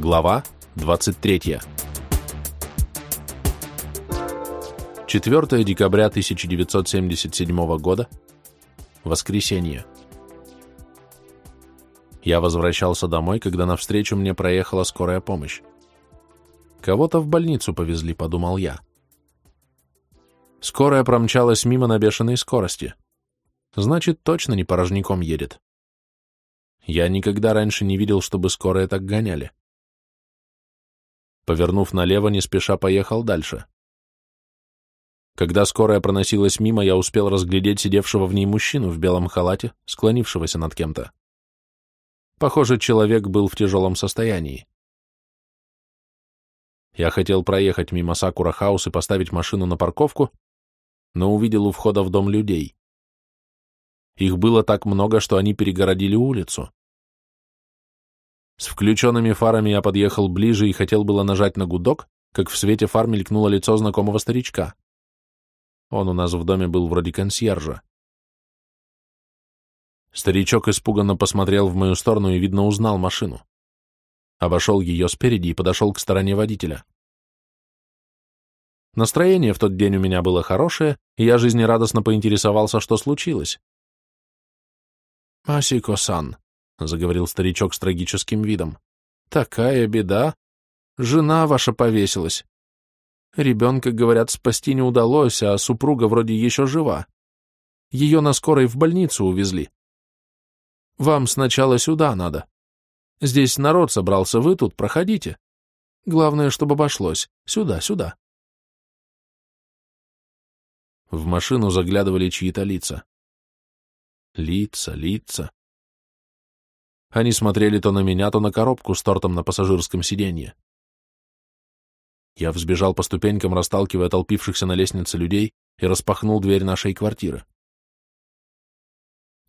Глава 23. 4 декабря 1977 года. Воскресенье. Я возвращался домой, когда навстречу мне проехала скорая помощь. Кого-то в больницу повезли, подумал я. Скорая промчалась мимо на бешеной скорости. Значит, точно не порожняком едет. Я никогда раньше не видел, чтобы скорые так гоняли. Повернув налево, не спеша поехал дальше. Когда скорая проносилась мимо, я успел разглядеть сидевшего в ней мужчину в белом халате, склонившегося над кем-то. Похоже, человек был в тяжелом состоянии. Я хотел проехать мимо Сакура Хаус и поставить машину на парковку, но увидел у входа в дом людей. Их было так много, что они перегородили улицу. С включенными фарами я подъехал ближе и хотел было нажать на гудок, как в свете фар мелькнуло лицо знакомого старичка. Он у нас в доме был вроде консьержа. Старичок испуганно посмотрел в мою сторону и, видно, узнал машину. Обошел ее спереди и подошел к стороне водителя. Настроение в тот день у меня было хорошее, и я жизнерадостно поинтересовался, что случилось. «Масико-сан», — заговорил старичок с трагическим видом. «Такая беда! Жена ваша повесилась. Ребенка, говорят, спасти не удалось, а супруга вроде еще жива. Ее на скорой в больницу увезли. Вам сначала сюда надо. Здесь народ собрался, вы тут проходите. Главное, чтобы обошлось. Сюда, сюда». В машину заглядывали чьи-то лица. Лица, лица. Они смотрели то на меня, то на коробку с тортом на пассажирском сиденье. Я взбежал по ступенькам, расталкивая толпившихся на лестнице людей, и распахнул дверь нашей квартиры.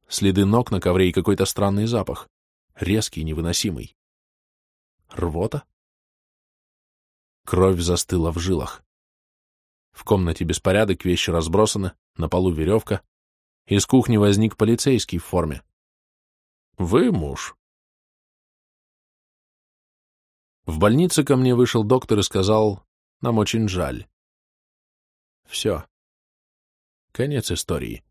Следы ног на ковре и какой-то странный запах. Резкий, невыносимый. Рвота? Кровь застыла в жилах. В комнате беспорядок, вещи разбросаны, на полу веревка. Из кухни возник полицейский в форме. Вы муж. В больнице ко мне вышел доктор и сказал, нам очень жаль. Все. Конец истории.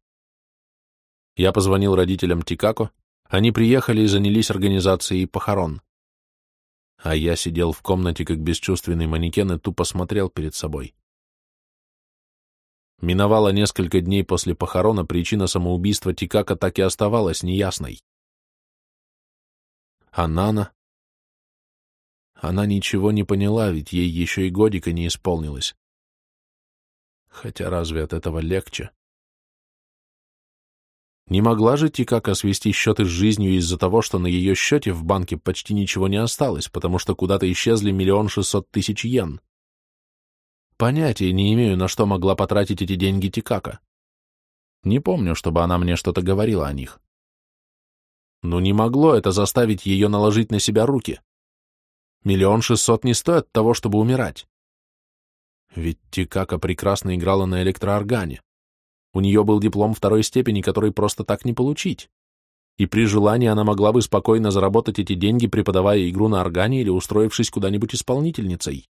Я позвонил родителям Тикако, они приехали и занялись организацией похорон. А я сидел в комнате, как бесчувственный манекен, и тупо смотрел перед собой. Миновало несколько дней после похорона, причина самоубийства Тикака так и оставалась неясной. А Нана? Она ничего не поняла, ведь ей еще и годика не исполнилось. Хотя разве от этого легче? Не могла же Тикака свести счеты с жизнью из-за того, что на ее счете в банке почти ничего не осталось, потому что куда-то исчезли миллион шестьсот тысяч йен. Понятия не имею, на что могла потратить эти деньги Тикака. Не помню, чтобы она мне что-то говорила о них. Но не могло это заставить ее наложить на себя руки. Миллион шестьсот не стоит того, чтобы умирать. Ведь Тикака прекрасно играла на электрооргане. У нее был диплом второй степени, который просто так не получить. И при желании она могла бы спокойно заработать эти деньги, преподавая игру на органе или устроившись куда-нибудь исполнительницей.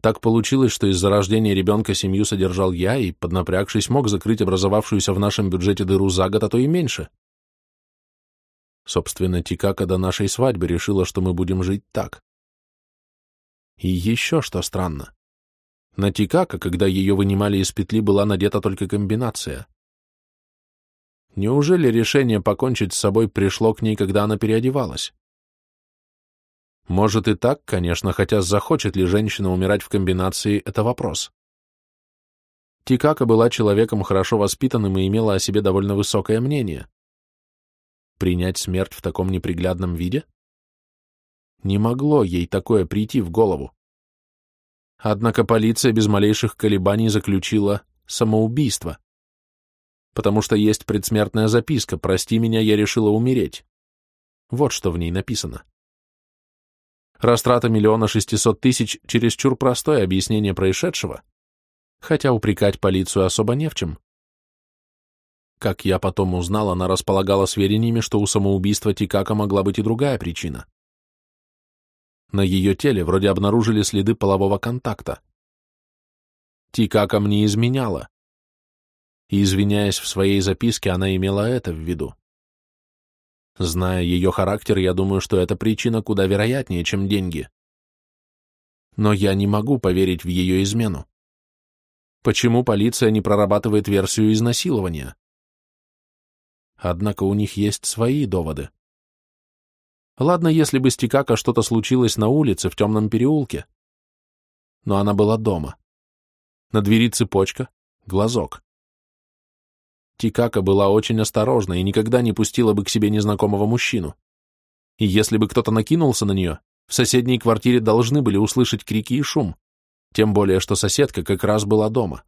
Так получилось, что из-за рождения ребенка семью содержал я и, поднапрягшись, мог закрыть образовавшуюся в нашем бюджете дыру за год, а то и меньше. Собственно, Тикака до нашей свадьбы решила, что мы будем жить так. И еще что странно. На Тикака, когда ее вынимали из петли, была надета только комбинация. Неужели решение покончить с собой пришло к ней, когда она переодевалась? Может и так, конечно, хотя захочет ли женщина умирать в комбинации, это вопрос. Тикака была человеком хорошо воспитанным и имела о себе довольно высокое мнение. Принять смерть в таком неприглядном виде? Не могло ей такое прийти в голову. Однако полиция без малейших колебаний заключила самоубийство. Потому что есть предсмертная записка «Прости меня, я решила умереть». Вот что в ней написано. Растрата миллиона шестисот тысяч – чересчур простое объяснение происшедшего, хотя упрекать полицию особо не в чем. Как я потом узнал, она располагала сведениями, что у самоубийства Тикака могла быть и другая причина. На ее теле вроде обнаружили следы полового контакта. Тикака мне изменяла. И, извиняясь в своей записке, она имела это в виду. Зная ее характер, я думаю, что эта причина куда вероятнее, чем деньги. Но я не могу поверить в ее измену. Почему полиция не прорабатывает версию изнасилования? Однако у них есть свои доводы. Ладно, если бы с Тикако что-то случилось на улице, в темном переулке. Но она была дома. На двери цепочка, глазок. Тикака была очень осторожна и никогда не пустила бы к себе незнакомого мужчину. И если бы кто-то накинулся на нее, в соседней квартире должны были услышать крики и шум, тем более что соседка как раз была дома.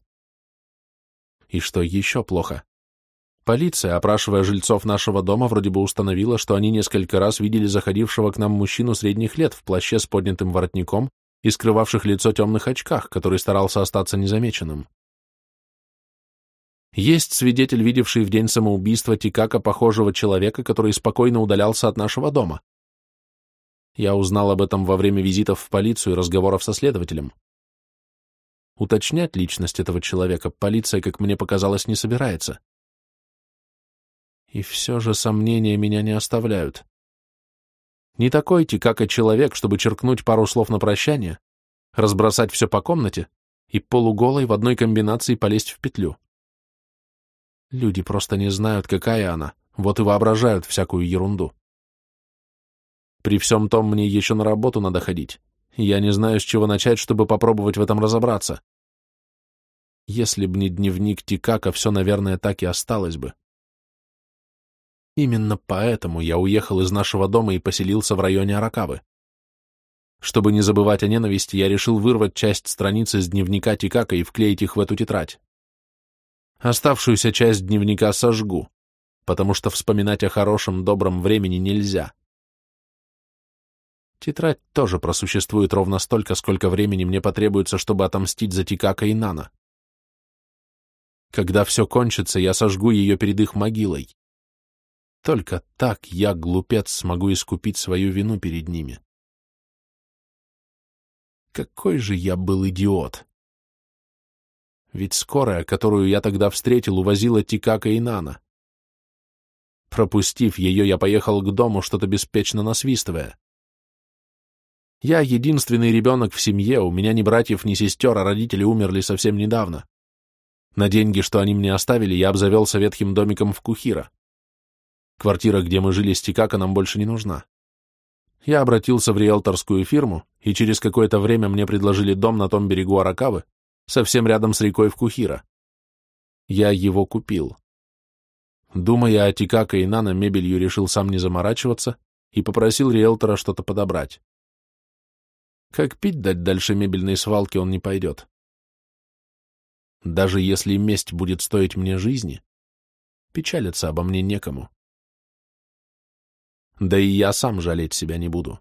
И что еще плохо? Полиция, опрашивая жильцов нашего дома, вроде бы установила, что они несколько раз видели заходившего к нам мужчину средних лет в плаще с поднятым воротником и скрывавших лицо темных очках, который старался остаться незамеченным. Есть свидетель, видевший в день самоубийства Тикака похожего человека, который спокойно удалялся от нашего дома. Я узнал об этом во время визитов в полицию и разговоров со следователем. Уточнять личность этого человека полиция, как мне показалось, не собирается. И все же сомнения меня не оставляют. Не такой Тикака человек, чтобы черкнуть пару слов на прощание, разбросать все по комнате и полуголой в одной комбинации полезть в петлю. Люди просто не знают, какая она, вот и воображают всякую ерунду. При всем том мне еще на работу надо ходить. Я не знаю, с чего начать, чтобы попробовать в этом разобраться. Если б не дневник Тикака, все, наверное, так и осталось бы. Именно поэтому я уехал из нашего дома и поселился в районе Аракавы. Чтобы не забывать о ненависти, я решил вырвать часть страниц из дневника Тикака и вклеить их в эту тетрадь. Оставшуюся часть дневника сожгу, потому что вспоминать о хорошем, добром времени нельзя. Тетрадь тоже просуществует ровно столько, сколько времени мне потребуется, чтобы отомстить за Тикака и Нана. Когда все кончится, я сожгу ее перед их могилой. Только так я, глупец, смогу искупить свою вину перед ними. Какой же я был идиот! Ведь скорая, которую я тогда встретил, увозила Тикака и Нана. Пропустив ее, я поехал к дому, что-то беспечно насвистывая. Я единственный ребенок в семье, у меня ни братьев, ни сестер, а родители умерли совсем недавно. На деньги, что они мне оставили, я обзавелся ветхим домиком в Кухира. Квартира, где мы жили с Тикака, нам больше не нужна. Я обратился в риэлторскую фирму, и через какое-то время мне предложили дом на том берегу Аракавы, совсем рядом с рекой в Кухира. Я его купил. Думая о Тикака и Нана, мебелью решил сам не заморачиваться и попросил риэлтора что-то подобрать. Как пить дать дальше мебельной свалки он не пойдет. Даже если месть будет стоить мне жизни, печалиться обо мне некому. Да и я сам жалеть себя не буду.